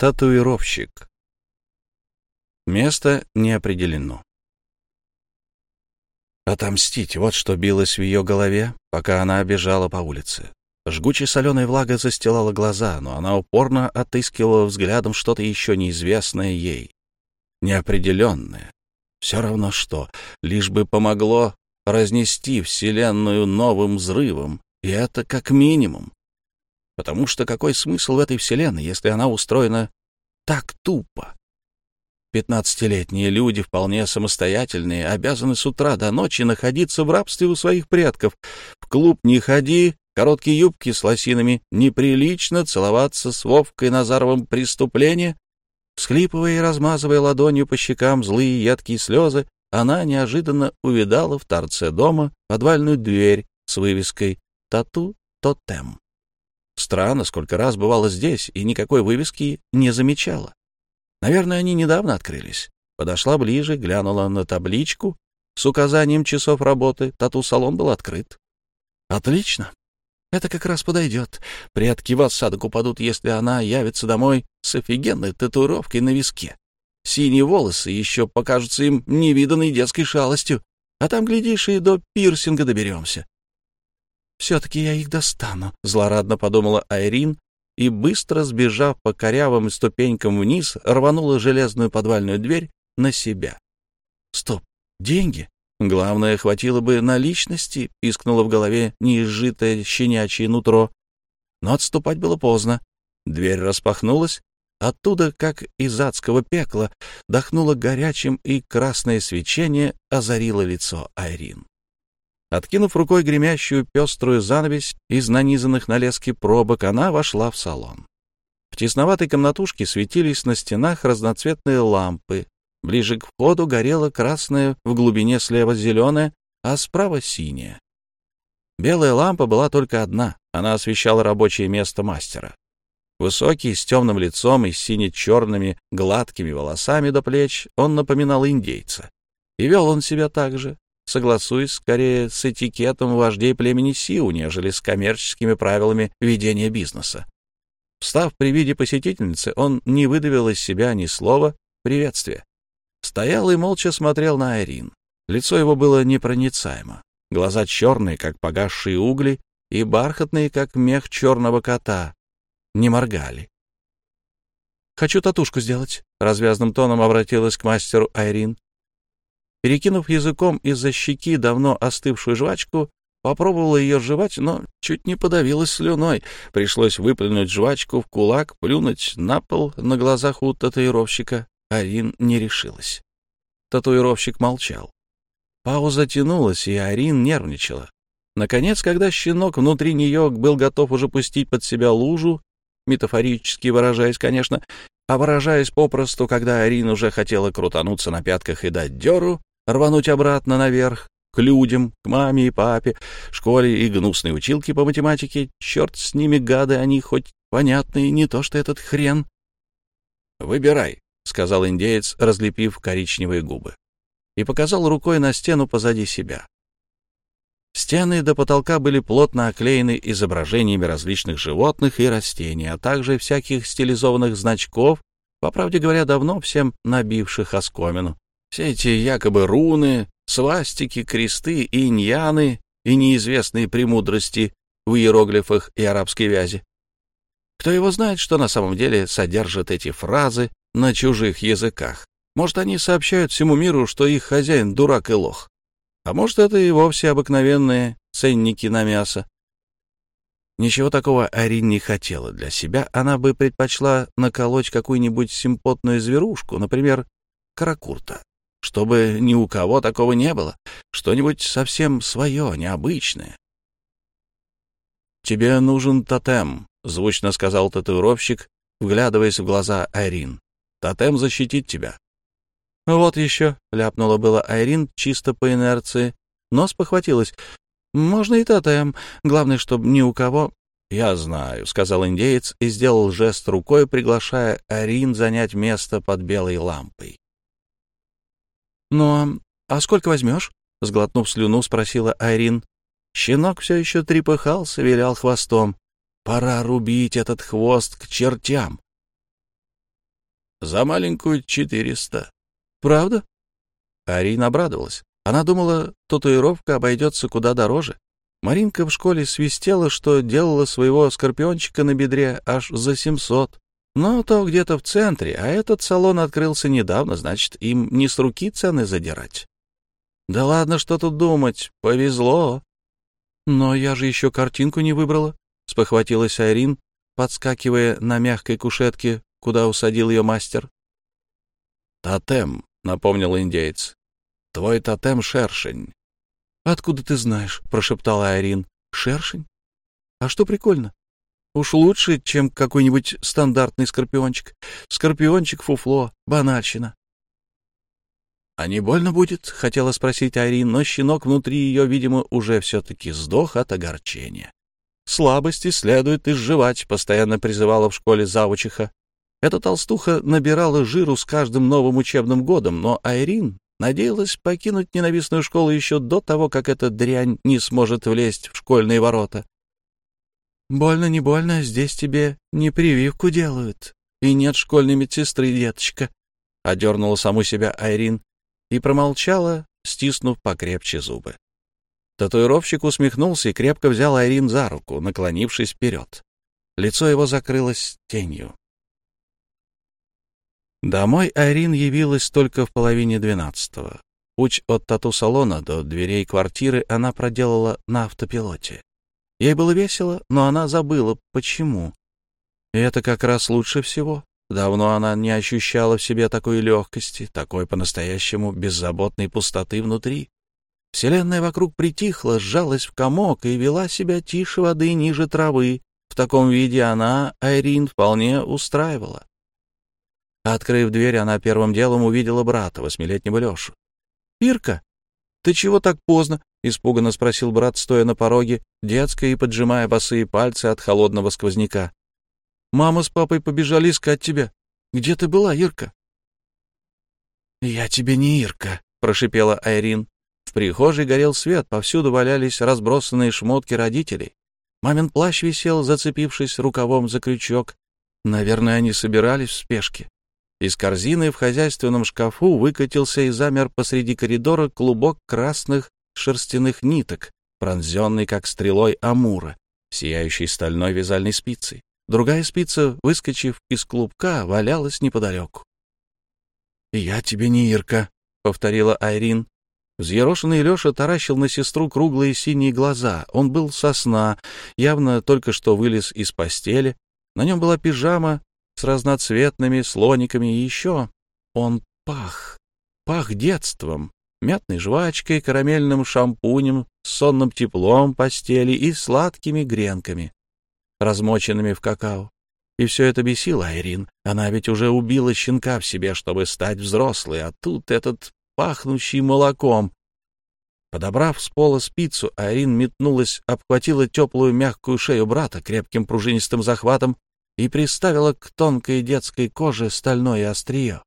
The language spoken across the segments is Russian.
Татуировщик. Место не определено. Отомстить — вот что билось в ее голове, пока она бежала по улице. Жгучая соленая влага застилала глаза, но она упорно отыскивала взглядом что-то еще неизвестное ей. Неопределенное. Все равно что, лишь бы помогло разнести Вселенную новым взрывом, и это как минимум. Потому что какой смысл в этой вселенной, если она устроена так тупо? Пятнадцатилетние люди, вполне самостоятельные, обязаны с утра до ночи находиться в рабстве у своих предков. В клуб не ходи, короткие юбки с лосинами, неприлично целоваться с Вовкой Назаровым преступление. Всхлипывая и размазывая ладонью по щекам злые едкие слезы, она неожиданно увидала в торце дома подвальную дверь с вывеской «Тату-тотем». Странно, сколько раз бывало здесь, и никакой вывески не замечала. Наверное, они недавно открылись. Подошла ближе, глянула на табличку с указанием часов работы. Тату-салон был открыт. Отлично. Это как раз подойдет. Предки в осадок упадут, если она явится домой с офигенной татуировкой на виске. Синие волосы еще покажутся им невиданной детской шалостью, а там, глядишь, и до пирсинга доберемся. «Все-таки я их достану», — злорадно подумала Айрин, и, быстро сбежав по корявым ступенькам вниз, рванула железную подвальную дверь на себя. «Стоп! Деньги? Главное, хватило бы наличности», — пискнуло в голове неизжитое щенячье нутро. Но отступать было поздно. Дверь распахнулась. Оттуда, как из адского пекла, дохнуло горячим, и красное свечение озарило лицо Айрин. Откинув рукой гремящую пеструю занавесь из нанизанных на лески пробок, она вошла в салон. В тесноватой комнатушке светились на стенах разноцветные лампы. Ближе к входу горела красная, в глубине слева зеленая, а справа синяя. Белая лампа была только одна, она освещала рабочее место мастера. Высокий, с темным лицом и сине-черными гладкими волосами до плеч, он напоминал индейца. И вел он себя так же, согласуясь скорее с этикетом вождей племени Сиу, нежели с коммерческими правилами ведения бизнеса. Встав при виде посетительницы, он не выдавил из себя ни слова приветствия. Стоял и молча смотрел на Айрин. Лицо его было непроницаемо. Глаза черные, как погасшие угли, и бархатные, как мех черного кота. Не моргали. «Хочу татушку сделать», — развязным тоном обратилась к мастеру Айрин. Перекинув языком из-за щеки давно остывшую жвачку, попробовала ее жевать, но чуть не подавилась слюной. Пришлось выплюнуть жвачку в кулак, плюнуть на пол на глазах у татуировщика. Арин не решилась. Татуировщик молчал. Пауза тянулась, и Арин нервничала. Наконец, когда щенок внутри нее был готов уже пустить под себя лужу, метафорически выражаясь, конечно, а выражаясь попросту, когда Арин уже хотела крутануться на пятках и дать дёру, рвануть обратно наверх, к людям, к маме и папе, школе и гнусной училке по математике. Черт с ними, гады, они хоть понятные, не то что этот хрен. «Выбирай», — сказал индеец, разлепив коричневые губы, и показал рукой на стену позади себя. Стены до потолка были плотно оклеены изображениями различных животных и растений, а также всяких стилизованных значков, по правде говоря, давно всем набивших оскомину. Все эти якобы руны, свастики, кресты, иньяны и неизвестные премудрости в иероглифах и арабской вязи. Кто его знает, что на самом деле содержат эти фразы на чужих языках? Может, они сообщают всему миру, что их хозяин дурак и лох. А может, это и вовсе обыкновенные ценники на мясо. Ничего такого Арин не хотела для себя. Она бы предпочла наколоть какую-нибудь симпотную зверушку, например, каракурта чтобы ни у кого такого не было, что-нибудь совсем свое, необычное. «Тебе нужен тотем», — звучно сказал татуировщик, вглядываясь в глаза Айрин. «Тотем защитит тебя». «Вот еще», — ляпнула была Айрин чисто по инерции, но спохватилась. «Можно и тотем, главное, чтобы ни у кого...» «Я знаю», — сказал индеец и сделал жест рукой, приглашая Айрин занять место под белой лампой. «Ну, а сколько возьмешь?» — сглотнув слюну, спросила Айрин. Щенок все еще трепыхался, вилял хвостом. «Пора рубить этот хвост к чертям». За маленькую четыреста. Правда? Арина обрадовалась. Она думала, татуировка обойдется куда дороже. Маринка в школе свистела, что делала своего скорпиончика на бедре аж за семьсот. Но то где-то в центре, а этот салон открылся недавно, значит, им не с руки цены задирать. Да ладно, что тут думать, повезло. Но я же еще картинку не выбрала, — спохватилась Айрин, подскакивая на мягкой кушетке, куда усадил ее мастер. «Тотем», — напомнил индейец. «Твой тотем — шершень». «Откуда ты знаешь?» — прошептала Айрин. «Шершень? А что прикольно? Уж лучше, чем какой-нибудь стандартный скорпиончик. Скорпиончик, фуфло, банальщина». «А не больно будет?» — хотела спросить Айрин, но щенок внутри ее, видимо, уже все-таки сдох от огорчения. «Слабости следует изживать», — постоянно призывала в школе завучиха. Эта толстуха набирала жиру с каждым новым учебным годом, но Айрин надеялась покинуть ненавистную школу еще до того, как эта дрянь не сможет влезть в школьные ворота. «Больно, не больно, здесь тебе не прививку делают, и нет школьной медсестры, деточка», — одернула саму себя Айрин и промолчала, стиснув покрепче зубы. Татуировщик усмехнулся и крепко взял Айрин за руку, наклонившись вперед. Лицо его закрылось тенью. Домой Айрин явилась только в половине двенадцатого. Путь от тату-салона до дверей квартиры она проделала на автопилоте. Ей было весело, но она забыла, почему. И это как раз лучше всего. Давно она не ощущала в себе такой легкости, такой по-настоящему беззаботной пустоты внутри. Вселенная вокруг притихла, сжалась в комок и вела себя тише воды ниже травы. В таком виде она, Айрин, вполне устраивала. Открыв дверь, она первым делом увидела брата, восьмилетнего Лешу. — Ирка, ты чего так поздно? — испуганно спросил брат, стоя на пороге, детской и поджимая босые пальцы от холодного сквозняка. Мама с папой побежали искать тебя. Где ты была, Ирка?» «Я тебе не Ирка», — прошипела Айрин. В прихожей горел свет, повсюду валялись разбросанные шмотки родителей. Мамин плащ висел, зацепившись рукавом за крючок. Наверное, они собирались в спешке. Из корзины в хозяйственном шкафу выкатился и замер посреди коридора клубок красных шерстяных ниток, пронзенный, как стрелой амура, сияющий стальной вязальной спицей. Другая спица, выскочив из клубка, валялась неподалеку. «Я тебе не Ирка», — повторила Айрин. Взъерошенный Леша таращил на сестру круглые синие глаза. Он был сосна, явно только что вылез из постели. На нем была пижама с разноцветными слониками, и еще он пах. Пах детством, мятной жвачкой, карамельным шампунем, сонным теплом постели и сладкими гренками размоченными в какао. И все это бесило Айрин. Она ведь уже убила щенка в себе, чтобы стать взрослой, а тут этот пахнущий молоком. Подобрав с пола спицу, Айрин метнулась, обхватила теплую мягкую шею брата крепким пружинистым захватом и приставила к тонкой детской коже стальное острие.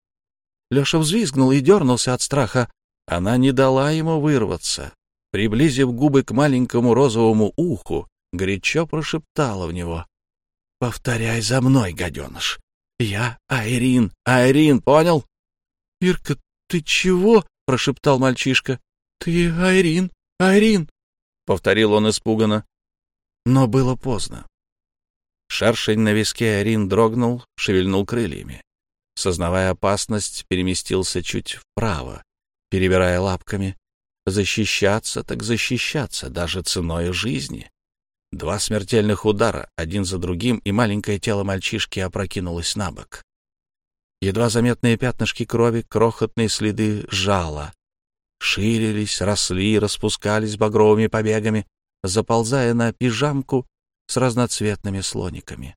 Леша взвизгнул и дернулся от страха. Она не дала ему вырваться. Приблизив губы к маленькому розовому уху, горячо прошептала в него. — Повторяй за мной, гаденыш. Я Айрин. Айрин, понял? — Ирка, ты чего? — прошептал мальчишка. — Ты Айрин, Айрин, — повторил он испуганно. Но было поздно. Шершень на виске Айрин дрогнул, шевельнул крыльями. Сознавая опасность, переместился чуть вправо, перебирая лапками. Защищаться так защищаться, даже ценой жизни. Два смертельных удара, один за другим, и маленькое тело мальчишки опрокинулось на бок. Едва заметные пятнышки крови, крохотные следы жала. Ширились, росли, распускались багровыми побегами, заползая на пижамку с разноцветными слониками.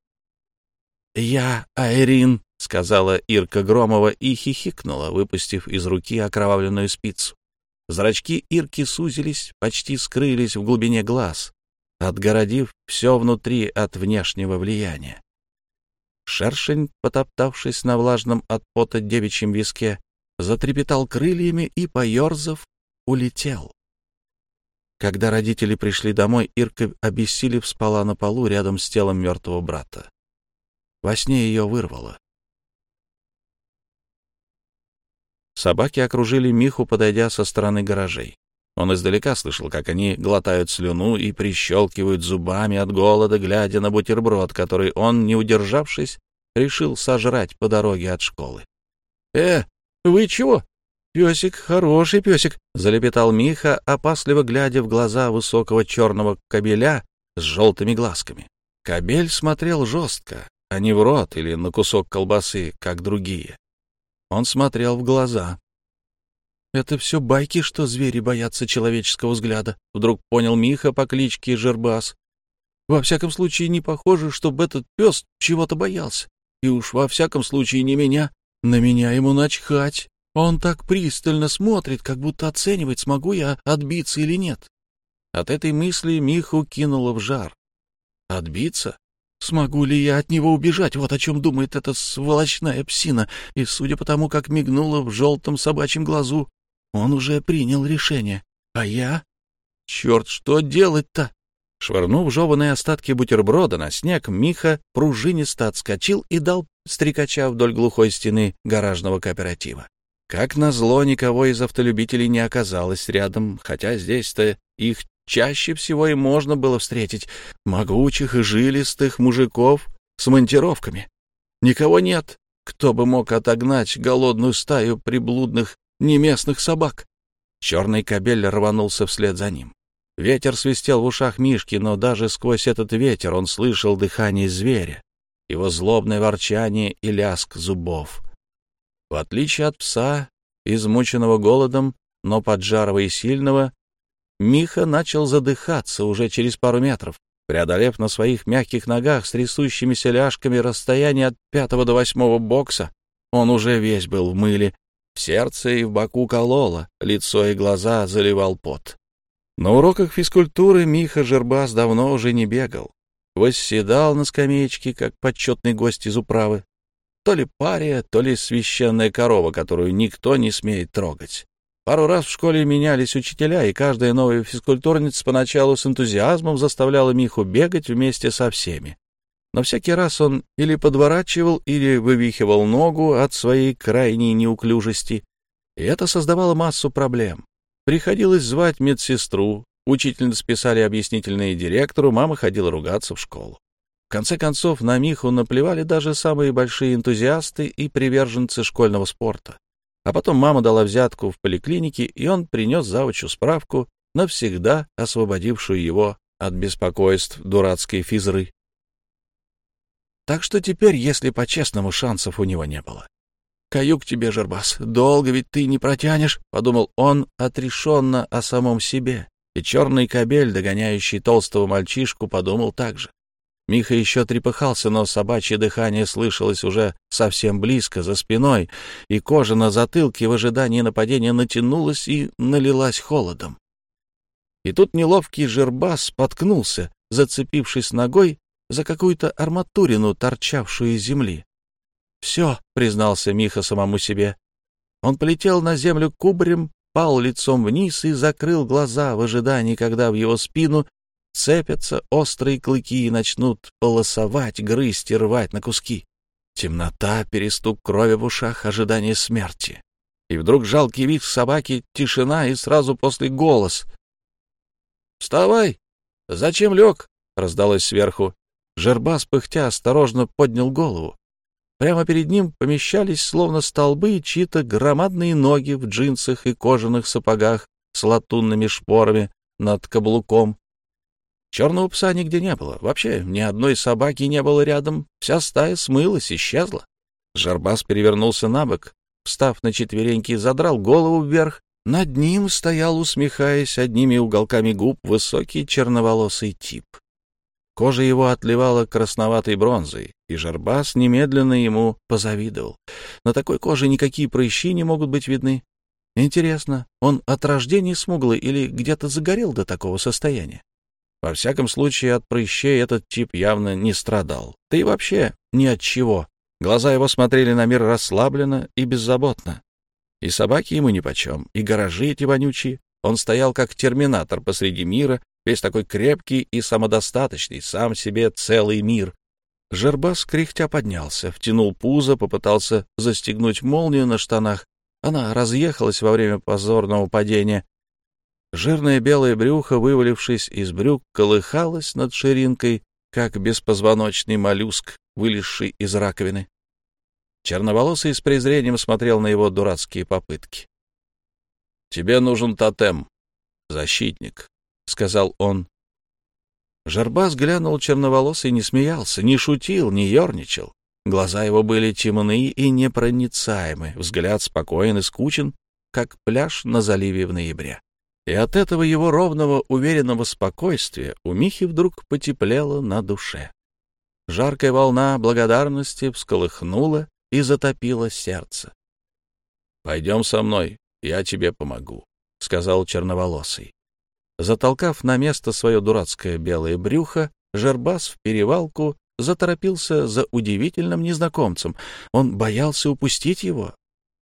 «Я Айрин», — сказала Ирка Громова и хихикнула, выпустив из руки окровавленную спицу. Зрачки Ирки сузились, почти скрылись в глубине глаз отгородив все внутри от внешнего влияния. Шершень, потоптавшись на влажном от пота девичьем виске, затрепетал крыльями и, поерзав, улетел. Когда родители пришли домой, Ирка, обессилев, спала на полу рядом с телом мертвого брата. Во сне ее вырвало. Собаки окружили Миху, подойдя со стороны гаражей. Он издалека слышал, как они глотают слюну и прищелкивают зубами от голода, глядя на бутерброд, который он, не удержавшись, решил сожрать по дороге от школы. — Э, вы чего? Песик, хороший песик, — залепетал Миха, опасливо глядя в глаза высокого черного кобеля с желтыми глазками. Кобель смотрел жестко, а не в рот или на кусок колбасы, как другие. Он смотрел в глаза. «Это все байки, что звери боятся человеческого взгляда», — вдруг понял Миха по кличке Жербас. «Во всяком случае, не похоже, чтобы этот пес чего-то боялся. И уж во всяком случае не меня. На меня ему начхать. Он так пристально смотрит, как будто оценивает, смогу я отбиться или нет». От этой мысли Миху кинуло в жар. «Отбиться? Смогу ли я от него убежать? Вот о чем думает эта сволочная псина. И судя по тому, как мигнула в желтом собачьем глазу, он уже принял решение. А я? Черт, что делать-то? Швырнув жеванные остатки бутерброда на снег, Миха пружинисто отскочил и дал стрекача вдоль глухой стены гаражного кооператива. Как назло, никого из автолюбителей не оказалось рядом, хотя здесь-то их чаще всего и можно было встретить, могучих и жилистых мужиков с монтировками. Никого нет, кто бы мог отогнать голодную стаю приблудных неместных собак. Черный кобель рванулся вслед за ним. Ветер свистел в ушах Мишки, но даже сквозь этот ветер он слышал дыхание зверя, его злобное ворчание и лязг зубов. В отличие от пса, измученного голодом, но поджарого и сильного, Миха начал задыхаться уже через пару метров, преодолев на своих мягких ногах с трясущимися ляжками расстояние от пятого до восьмого бокса. Он уже весь был в мыле, в сердце и в боку кололо, лицо и глаза заливал пот. На уроках физкультуры Миха Жербас давно уже не бегал. Восседал на скамеечке, как почетный гость из управы. То ли пария, то ли священная корова, которую никто не смеет трогать. Пару раз в школе менялись учителя, и каждая новая физкультурница поначалу с энтузиазмом заставляла Миху бегать вместе со всеми но всякий раз он или подворачивал, или вывихивал ногу от своей крайней неуклюжести, и это создавало массу проблем. Приходилось звать медсестру, учительницы писали объяснительные директору, мама ходила ругаться в школу. В конце концов, на Миху наплевали даже самые большие энтузиасты и приверженцы школьного спорта. А потом мама дала взятку в поликлинике, и он принес завучу справку, навсегда освободившую его от беспокойств дурацкой физры. Так что теперь, если по-честному, шансов у него не было. «Каюк тебе, Жербас, долго ведь ты не протянешь», — подумал он отрешенно о самом себе. И черный кобель, догоняющий толстого мальчишку, подумал так же. Миха еще трепыхался, но собачье дыхание слышалось уже совсем близко, за спиной, и кожа на затылке в ожидании нападения натянулась и налилась холодом. И тут неловкий жербас споткнулся, зацепившись ногой за какую-то арматурину, торчавшую из земли. «Все», — признался Миха самому себе. Он полетел на землю кубарем, пал лицом вниз и закрыл глаза в ожидании, когда в его спину цепятся острые клыки и начнут полосовать, грызть и рвать на куски. Темнота, перестук крови в ушах, ожидание смерти. И вдруг жалкий вид собаки, тишина и сразу после голос. «Вставай! Зачем лег?» — раздалось сверху. Жербас, пыхтя, осторожно поднял голову. Прямо перед ним помещались, словно столбы, чьи-то громадные ноги в джинсах и кожаных сапогах с латунными шпорами над каблуком. Черного пса нигде не было. Вообще ни одной собаки не было рядом. Вся стая смылась, исчезла. Жарбас перевернулся на бок, встав на четвереньки, задрал голову вверх. Над ним стоял, усмехаясь одними уголками губ, высокий черноволосый тип. Кожа его отливала красноватой бронзой, и Жарбас немедленно ему позавидовал. На такой коже никакие прыщи не могут быть видны. Интересно, он от рождения смуглый или где-то загорел до такого состояния? Во всяком случае, от прыщей этот тип явно не страдал. Да и вообще ни от чего. Глаза его смотрели на мир расслабленно и беззаботно. И собаки ему нипочем, и гаражи эти вонючие. Он стоял как терминатор посреди мира, весь такой крепкий и самодостаточный, сам себе целый мир. Жербас кряхтя поднялся, втянул пузо, попытался застегнуть молнию на штанах, Она разъехалась во время позорного падения. Жирное белое брюхо, вывалившись из брюк, колыхалось над ширинкой, как беспозвоночный моллюск, вылезший из раковины. Черноволосый с презрением смотрел на его дурацкие попытки. — Тебе нужен тотем, защитник, — сказал он. Жарбас глянул черноволосый, не смеялся, не шутил, не ерничал. Глаза его были темны и непроницаемы, взгляд спокоен и скучен, как пляж на заливе в ноябре. И от этого его ровного, уверенного спокойствия у Михи вдруг потеплело на душе. Жаркая волна благодарности всколыхнула и затопила сердце. — Пойдем со мной, я тебе помогу, — сказал черноволосый. Затолкав на место свое дурацкое белое брюхо, Жербас в перевалку заторопился за удивительным незнакомцем. Он боялся упустить его,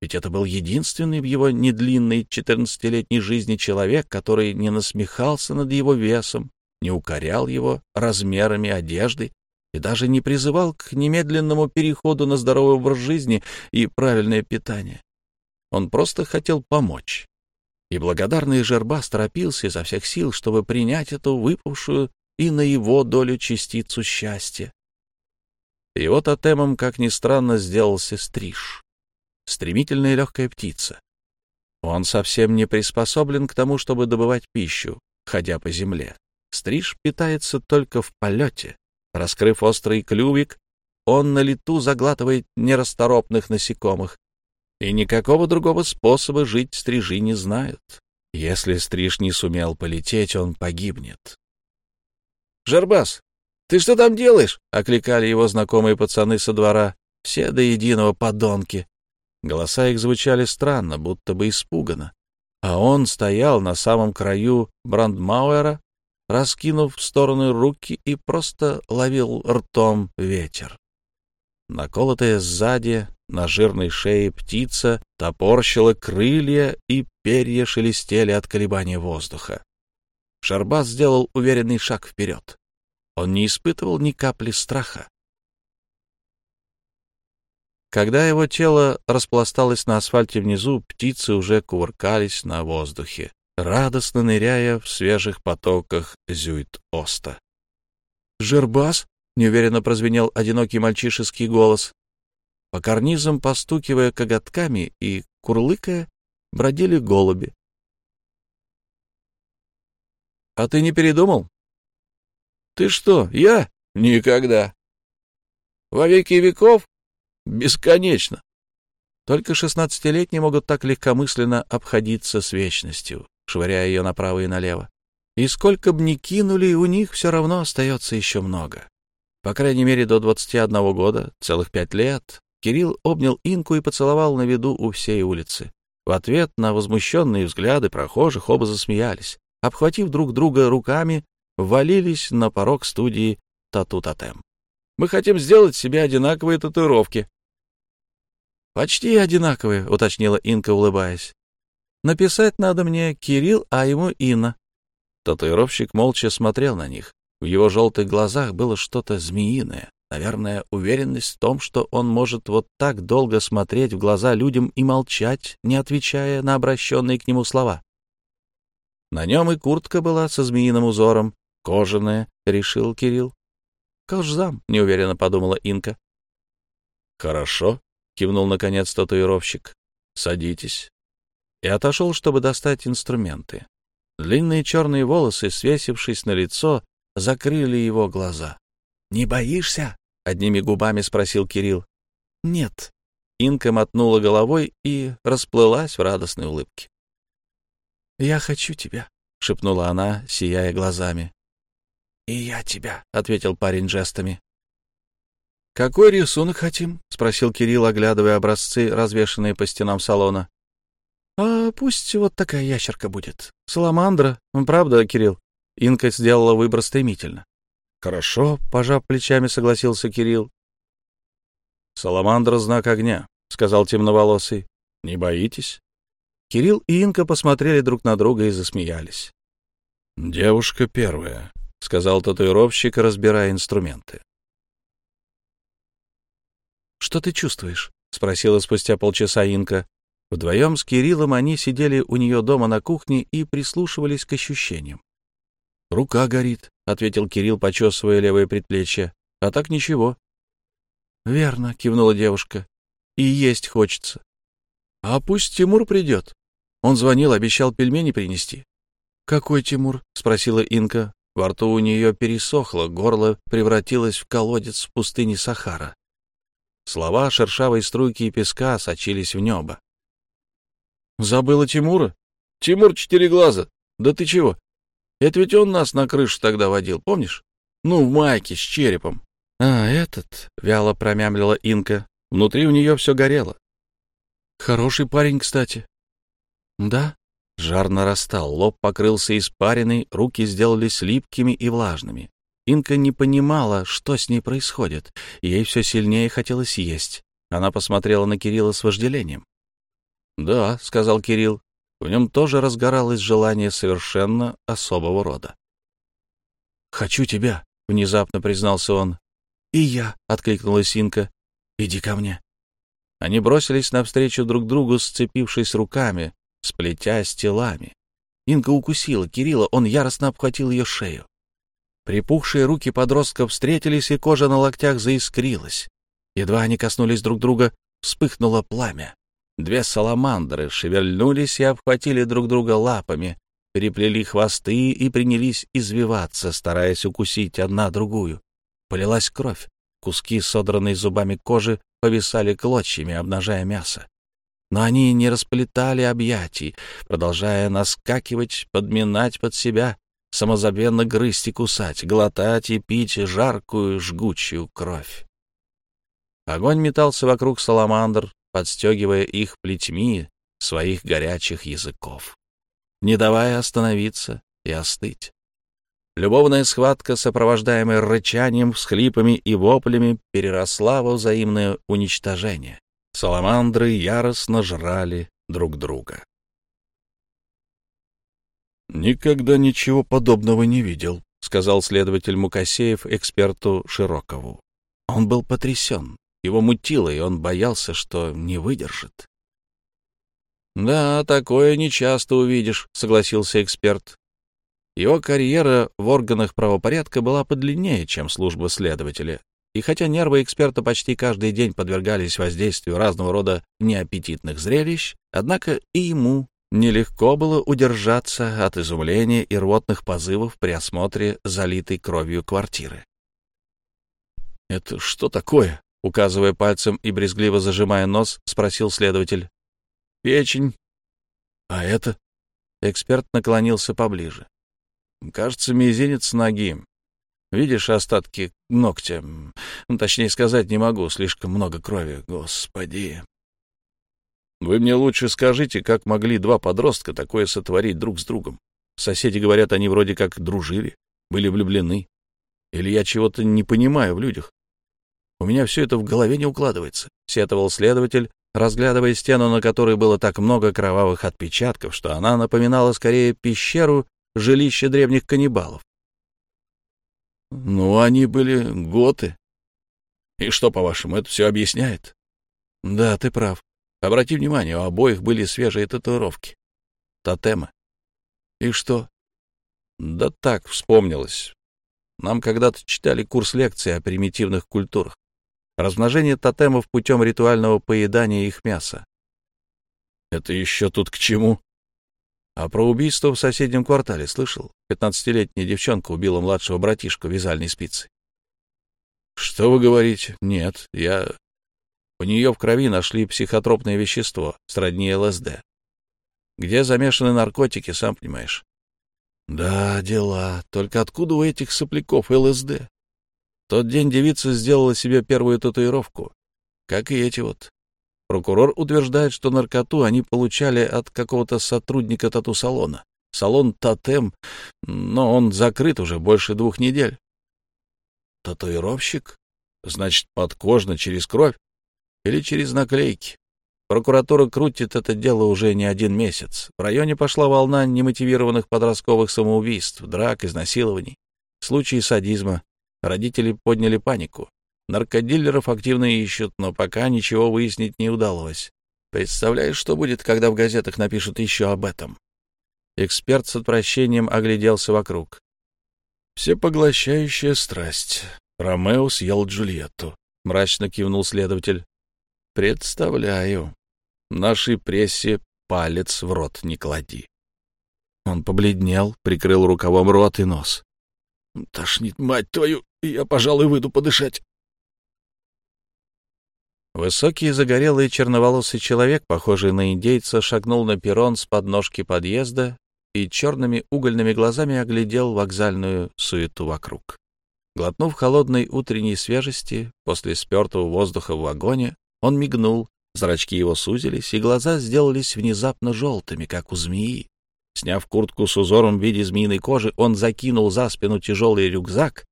ведь это был единственный в его недлинной четырнадцатилетней жизни человек, который не насмехался над его весом, не укорял его размерами одежды и даже не призывал к немедленному переходу на здоровый образ жизни и правильное питание. Он просто хотел помочь. И благодарный Жербас торопился изо всех сил, чтобы принять эту выпавшую и на его долю частицу счастья. Его тотемом, как ни странно, сделался стриж. Стремительная легкая птица. Он совсем не приспособлен к тому, чтобы добывать пищу, ходя по земле. Стриж питается только в полете. Раскрыв острый клювик, он на лету заглатывает нерасторопных насекомых. И никакого другого способа жить стрижи не знают. Если стриж не сумел полететь, он погибнет. «Жербас, ты что там делаешь?» — окликали его знакомые пацаны со двора. Все до единого подонки. Голоса их звучали странно, будто бы испуганно. А он стоял на самом краю Брандмауэра, раскинув в стороны руки и просто ловил ртом ветер. Наколотая сзади на жирной шее птица топорщила крылья, и перья шелестели от колебания воздуха. Шарбас сделал уверенный шаг вперед. Он не испытывал ни капли страха. Когда его тело распласталось на асфальте внизу, птицы уже кувыркались на воздухе, радостно ныряя в свежих потоках Зюит-Оста. «Жербас?» — неуверенно прозвенел одинокий мальчишеский голос. По карнизам, постукивая коготками и курлыкая, бродили голуби. «А ты не передумал?» «Ты что, я? Никогда!» «Во веки веков? Бесконечно!» Только шестнадцатилетние могут так легкомысленно обходиться с вечностью, швыряя ее направо и налево. И сколько б ни кинули, у них все равно остается еще много. По крайней мере, до двадцати одного года, целых пять лет, Кирилл обнял Инку и поцеловал на виду у всей улицы. В ответ на возмущенные взгляды прохожих оба засмеялись. Обхватив друг друга руками, ввалились на порог студии «Тату-тотем». «Мы хотим сделать себе одинаковые татуировки». «Почти одинаковые», — уточнила Инка, улыбаясь. «Написать надо мне Кирилл, а ему Инна». Татуировщик молча смотрел на них. В его желтых глазах было что-то змеиное. Наверное, уверенность в том, что он может вот так долго смотреть в глаза людям и молчать, не отвечая на обращенные к нему слова. На нем и куртка была со змеиным узором, Кожаная, — решил Кирилл. Колжзам, — неуверенно подумала Инка. Хорошо, — кивнул наконец татуировщик. Садитесь. И отошел, чтобы достать инструменты. Длинные черные волосы, свесившись на лицо, закрыли его глаза. — Не боишься? — одними губами спросил Кирилл. — Нет. Инка мотнула головой и расплылась в радостной улыбке. — Я хочу тебя, — шепнула она, сияя глазами. «И я тебя», — ответил парень жестами. «Какой рисунок хотим?» — спросил Кирилл, оглядывая образцы, развешанные по стенам салона. «А пусть вот такая ящерка будет. Саламандра. Правда, Кирилл?» Инка сделала выбор стремительно. «Хорошо», — пожав плечами, согласился Кирилл. «Саламандра — знак огня», — сказал темноволосый. «Не боитесь?» Кирилл и Инка посмотрели друг на друга и засмеялись. «Девушка первая», — сказал татуировщик, разбирая инструменты. «Что ты чувствуешь?» — спросила спустя полчаса Инка. Вдвоем с Кириллом они сидели у нее дома на кухне и прислушивались к ощущениям. «Рука горит», — ответил Кирилл, почесывая левое предплечье. «А так ничего». «Верно», — кивнула девушка. «И есть хочется». «А пусть Тимур придет». Он звонил, обещал пельмени принести. «Какой Тимур?» — спросила Инка. Во рту у нее пересохло, горло превратилось в колодец в пустыне Сахара. Слова шершавой струйки и песка сочились в небо. «Забыла Тимура? Тимур четыре глаза. Да ты чего? Это ведь он нас на крышу тогда водил, помнишь? Ну, в майке с черепом». «А, этот?» — вяло промямлила Инка. Внутри у нее все горело. «Хороший парень, кстати». «Да?» Жар нарастал, лоб покрылся испариной, руки сделались липкими и влажными. Инка не понимала, что с ней происходит. Ей все сильнее хотелось есть. Она посмотрела на Кирилла с вожделением. «Да», — сказал Кирилл, — в нем тоже разгоралось желание совершенно особого рода. «Хочу тебя», — внезапно признался он. «И я», — откликнулась Инка. «Иди ко мне». Они бросились навстречу друг другу, сцепившись руками, сплетясь телами. Инка укусила Кирилла, он яростно обхватил ее шею. Припухшие руки подростков встретились, и кожа на локтях заискрилась. Едва они коснулись друг друга, вспыхнуло пламя. Две саламандры шевельнулись и обхватили друг друга лапами, переплели хвосты и принялись извиваться, стараясь укусить одна другую. Полилась кровь. Куски, содранной зубами кожи, повисали клочьями, обнажая мясо. Но они не расплетали объятий, продолжая наскакивать, подминать под себя, самозабвенно грызть и кусать, глотать и пить жаркую, жгучую кровь. Огонь метался вокруг саламандр, подстегивая их плетьми своих горячих языков, не давая остановиться и остыть. Любовная схватка, сопровождаемая рычанием, всхлипами и воплями, переросла во взаимное уничтожение. Саламандры яростно жрали друг друга. «Никогда ничего подобного не видел», — сказал следователь Мукасеев эксперту Широкову. Он был потрясен. Его мутило, и он боялся, что не выдержит. «Да, такое нечасто увидишь», — согласился эксперт. Его карьера в органах правопорядка была подлиннее, чем служба следователя, и хотя нервы эксперта почти каждый день подвергались воздействию разного рода неаппетитных зрелищ, однако и ему нелегко было удержаться от изумления и рвотных позывов при осмотре залитой кровью квартиры. «Это что такое?» — указывая пальцем и брезгливо зажимая нос, спросил следователь. «Печень». «А это?» Эксперт наклонился поближе. «Кажется, мизинец ноги. Видишь остатки ногтя? Ну, точнее сказать не могу, слишком много крови. Господи!» Вы мне лучше скажите, как могли два подростка такое сотворить друг с другом? Соседи говорят, они вроде как дружили, были влюблены. Или я чего-то не понимаю в людях? У меня все это в голове не укладывается, — сетовал следователь, разглядывая стену, на которой было так много кровавых отпечатков, что она напоминала скорее пещеру, жилище древних каннибалов. Ну, они были готы. И что, по-вашему, это все объясняет? Да, ты прав. Обрати внимание, у обоих были свежие татуировки. Тотемы. И что? Да так, вспомнилось. Нам когда-то читали курс лекций о примитивных культурах. Размножение тотемов путем ритуального поедания их мяса. Это еще тут к чему? А про убийство в соседнем квартале слышал? Пятнадцатилетняя девчонка убила младшего братишку вязальной спицей. Что вы говорите? Нет, я у нее в крови нашли психотропное вещество, сродни ЛСД. Где замешаны наркотики, сам понимаешь. Да, дела. Только откуда у этих сопляков ЛСД? тот день девица сделала себе первую татуировку, как и эти вот. Прокурор утверждает, что наркоту они получали от какого-то сотрудника тату-салона. Салон «Тотем», но он закрыт уже больше двух недель. Татуировщик? Значит, подкожно, через кровь? или через наклейки. Прокуратура крутит это дело уже не один месяц. В районе пошла волна немотивированных подростковых самоубийств, драк, изнасилований, случаи садизма. Родители подняли панику. Наркодилеров активно ищут, но пока ничего выяснить не удалось. Представляешь, что будет, когда в газетах напишут еще об этом? Эксперт с отвращением огляделся вокруг. «Всепоглощающая страсть. Ромео съел Джульетту», — мрачно кивнул следователь. «Представляю. Нашей прессе палец в рот не клади». Он побледнел, прикрыл рукавом рот и нос. «Тошнит, мать твою, я, пожалуй, выйду подышать». Высокий, загорелый, черноволосый человек, похожий на индейца, шагнул на перрон с подножки подъезда и черными угольными глазами оглядел вокзальную суету вокруг. Глотнув холодной утренней свежести после спертого воздуха в вагоне, он мигнул, зрачки его сузились, и глаза сделались внезапно желтыми, как у змеи. Сняв куртку с узором в виде змеиной кожи, он закинул за спину тяжелый рюкзак.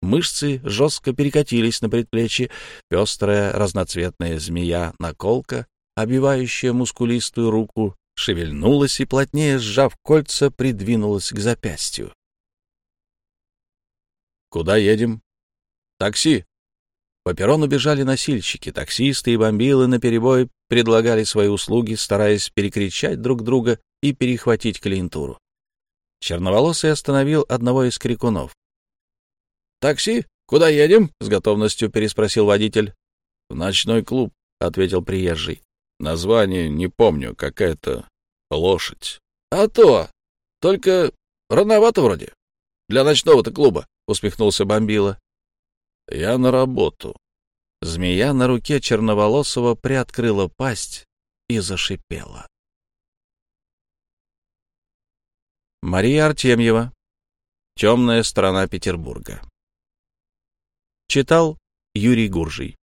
Мышцы жестко перекатились на предплечье, пестрая разноцветная змея-наколка, обивающая мускулистую руку, шевельнулась и, плотнее сжав кольца, придвинулась к запястью. «Куда едем?» «Такси!» По перрону бежали носильщики, таксисты и бомбилы наперебой предлагали свои услуги, стараясь перекричать друг друга и перехватить клиентуру. Черноволосый остановил одного из крикунов. «Такси? Куда едем?» — с готовностью переспросил водитель. «В ночной клуб», — ответил приезжий. «Название не помню, какая-то лошадь». «А то! Только рановато вроде. Для ночного-то клуба», — усмехнулся Бомбила. «Я на работу». Змея на руке Черноволосого приоткрыла пасть и зашипела. Мария Артемьева. Темная сторона Петербурга. Читал Юрий Гуржий.